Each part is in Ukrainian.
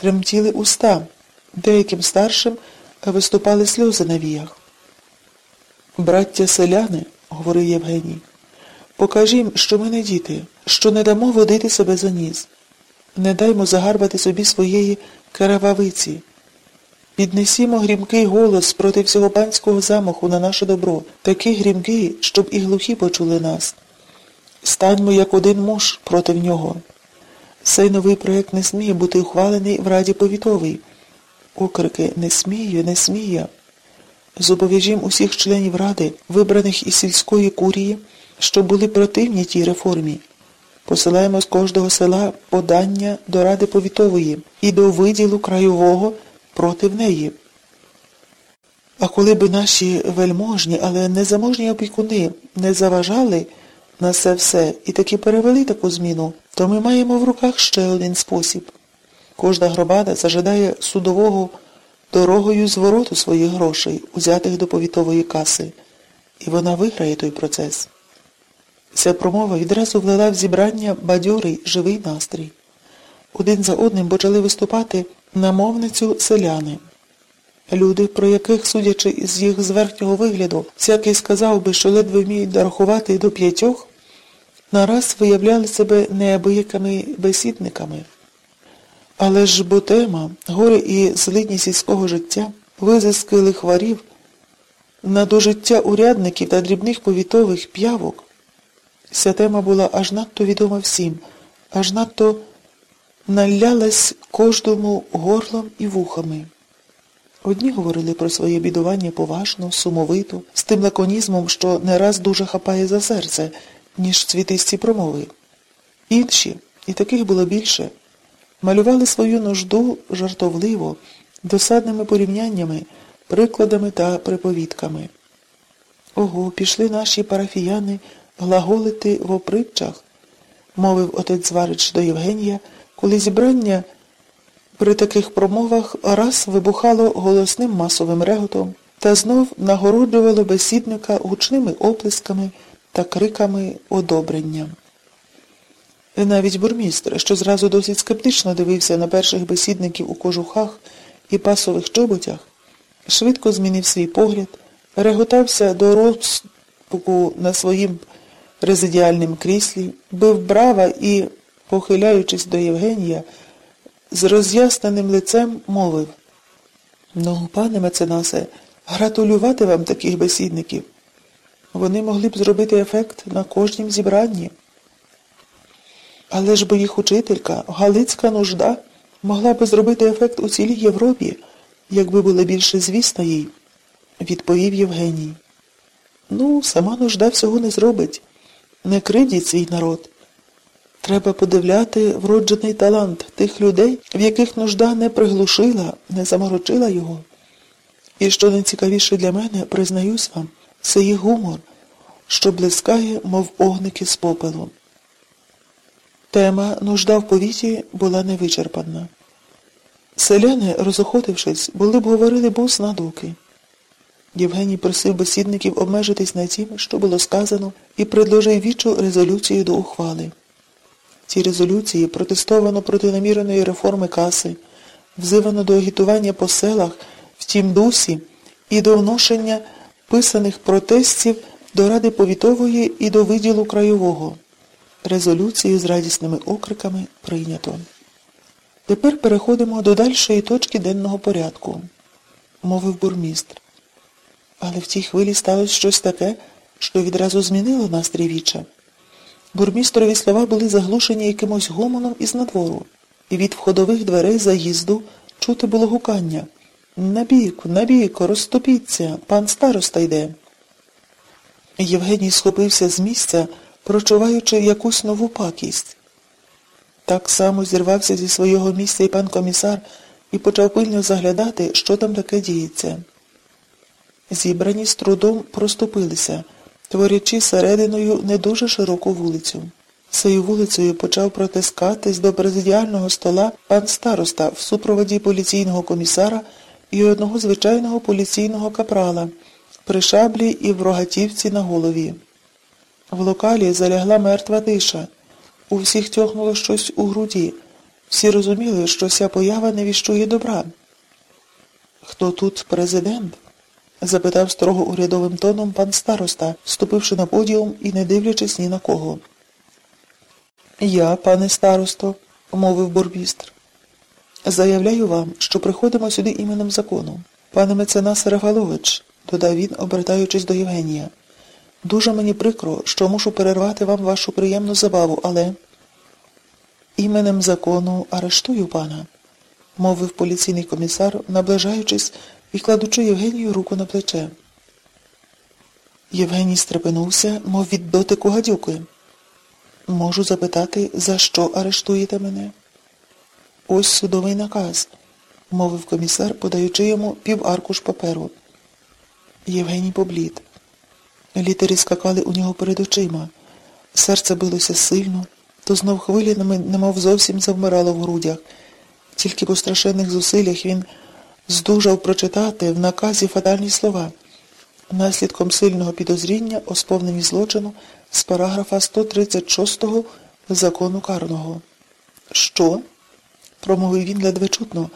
тремтіли уста, деяким старшим виступали сльози на віях. Браття селяни, говорив Євгеній, покажім, що ми не діти, що не дамо водити себе за ніс. Не даймо загарбати собі своєї карававиці. Піднесімо грімкий голос проти всього панського замаху на наше добро, такий грімкий, щоб і глухі почули нас. Станьмо як один муж проти нього. Цей новий проєкт не сміє бути ухвалений в Раді повітовій. Окрики не смію, не смія. Зобов'яжім усіх членів Ради, вибраних із сільської курії, що були противні тій реформі. Посилаємо з кожного села подання до Ради повітової і до виділу краєвого проти неї. А коли б наші вельможні, але незаможні опікуни не заважали на це все і таки перевели таку зміну, то ми маємо в руках ще один спосіб. Кожна громада зажидає судового дорогою звороту своїх грошей, узятих до повітової каси, і вона виграє той процес. Ця промова відразу влила в зібрання бадьорий живий настрій. Один за одним почали виступати на мовницю селяни. Люди, про яких, судячи із їх зверхнього вигляду, всякий сказав би, що ледве вміють дорахувати до п'ятьох, нараз виявляли себе неабиякими бесідниками. Але ж бо тема, горе і злидні сільського життя, визиски лихварів, надожиття урядників та дрібних повітових п'явок, ця тема була аж надто відома всім, аж надто налялась кожному горлом і вухами. Одні говорили про своє бідування поважно, сумовито, з тим лаконізмом, що не раз дуже хапає за серце, ніж цвітисті промови. Інші, і таких було більше, малювали свою нужду жартовливо, досадними порівняннями, прикладами та приповідками. Ого, пішли наші парафіяни глаголити в опритчах, мовив отець Зварич до Євгенія, коли зібрання при таких промовах раз вибухало голосним масовим реготом та знов нагороджувало бесідника гучними оплесками та криками одобрення. Навіть бурмістр, що зразу досить скептично дивився на перших бесідників у кожухах і пасових чоботях, швидко змінив свій погляд, реготався до розпуку на своїм резидіальним кріслі, бив брава і, похиляючись до Євгенія, з роз'ясненим лицем мовив Ну, пане меценасе, гратулювати вам таких бесідників. Вони могли б зробити ефект на кожнім зібранні. Але ж бо їх учителька, Галицька нужда, могла би зробити ефект у цілій Європі, якби було більше звісна їй, відповів Євгеній. Ну, сама нужда всього не зробить. Не кривдіть свій народ. Треба подивляти вроджений талант тих людей, в яких нужда не приглушила, не заморочила його. І що найцікавіше для мене, признаюсь вам, їх гумор, що блискає, мов огники з попелом. Тема нужда в повіті була невичерпана. Селяни, розохотившись, були б говорили бус на доки. Євгеній просив бесідників обмежитись на тім, що було сказано, і предложив вічу резолюцію до ухвали. Ці резолюції протестовано проти наміреної реформи каси, взивано до агітування по селах в тім дусі і до вношення писаних протестів до Ради повітової і до виділу краєвого. Резолюцію з радісними окриками прийнято. Тепер переходимо до дальшої точки денного порядку, мовив бурмістр. Але в тій хвилі сталося щось таке, що відразу змінило настрій віча. Бурмістрові слова були заглушені якимось гомоном із надвору, і від входових дверей заїзду чути було гукання. Набік, набік, розступіться, пан староста йде. Євгеній схопився з місця, прочуваючи якусь нову пакість. Так само зірвався зі свого місця і пан комісар і почав пильно заглядати, що там таке діється. Зібрані з трудом проступилися творячи серединою не дуже широку вулицю. Цією вулицею почав протискатись до президіального стола пан староста в супроводі поліційного комісара і одного звичайного поліційного капрала при шаблі і в рогатівці на голові. В локалі залягла мертва тиша. У всіх тьохнуло щось у груді, Всі розуміли, що ця поява не віщує добра. Хто тут президент? запитав строго урядовим тоном пан староста, ступивши на подіум і не дивлячись ні на кого. Я, пане старосто, мовив бурмістр, заявляю вам, що приходимо сюди іменем закону. Пане меценас Рафалович, додав він, обертаючись до Євгенія. Дуже мені прикро, що мушу перервати вам вашу приємну забаву, але іменем закону арештую пана, мовив поліційний комісар, наближаючись і кладучи Євгенію руку на плече. Євгеній стрепенувся, мов від дотику гадюки. Можу запитати, за що арештуєте мене? Ось судовий наказ, мовив комісар, подаючи йому піваркуш паперу. Євгеній поблід. Літери скакали у нього перед очима. Серце билося сильно, то знов хвилями, немов зовсім завмирало в грудях. Тільки по страшенних зусиллях він здужав прочитати в наказі фатальні слова. Наслідком сильного підозріння о сповненні злочину з параграфа 136 закону карного. Що? Промовив він ледве чутно,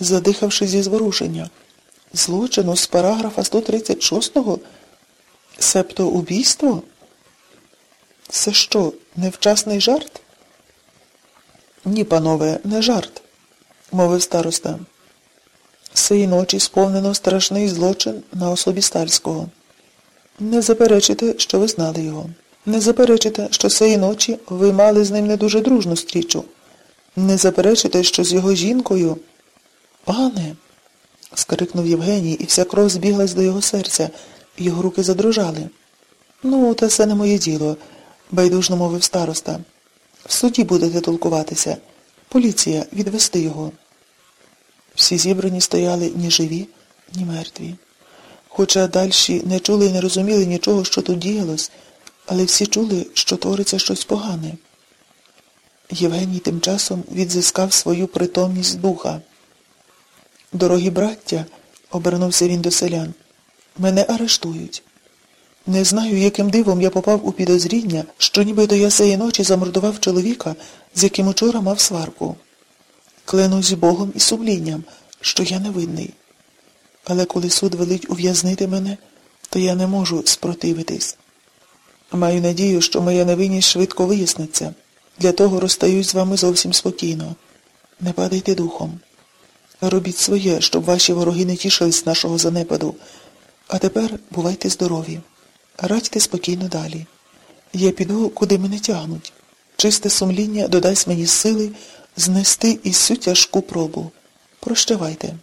задихавши зі зворушення. Злочину з параграфа 136-го? Себто убійство? Це що, невчасний жарт? Ні, панове, не жарт, мовив староста. Сеї ночі сповнено страшний злочин на особі Стальського. Не заперечите, що ви знали його. Не заперечите, що сеї ночі ви мали з ним не дуже дружну стрічу. Не заперечите, що з його жінкою. Пане. скрикнув Євгеній, і вся кров збіглась до його серця, його руки задрожали. Ну, та це не моє діло, байдужно мовив староста. В суді будете толкуватися. Поліція, відвести його. Всі зібрані стояли ні живі, ні мертві. Хоча дальші не чули і не розуміли нічого, що тут діялось, але всі чули, що твориться щось погане. Євгеній тим часом відзискав свою притомність духа. Дорогі браття, обернувся він до селян, мене арештують. Не знаю, яким дивом я попав у підозріння, що нібито я сеї ночі замордував чоловіка, з яким учора мав сварку. Клянусь Богом і сумлінням, що я невинний. Але коли суд велить ув'язнити мене, то я не можу спротивитись. Маю надію, що моя невинність швидко виясниться. Для того розстаюсь з вами зовсім спокійно. Не падайте духом. Робіть своє, щоб ваші вороги не тішились з нашого занепаду. А тепер бувайте здорові. Радьте спокійно далі. Я піду, куди мене тягнуть. Чисте сумління додасть мені сили знести і всю тяжку пробу. Прощавайте.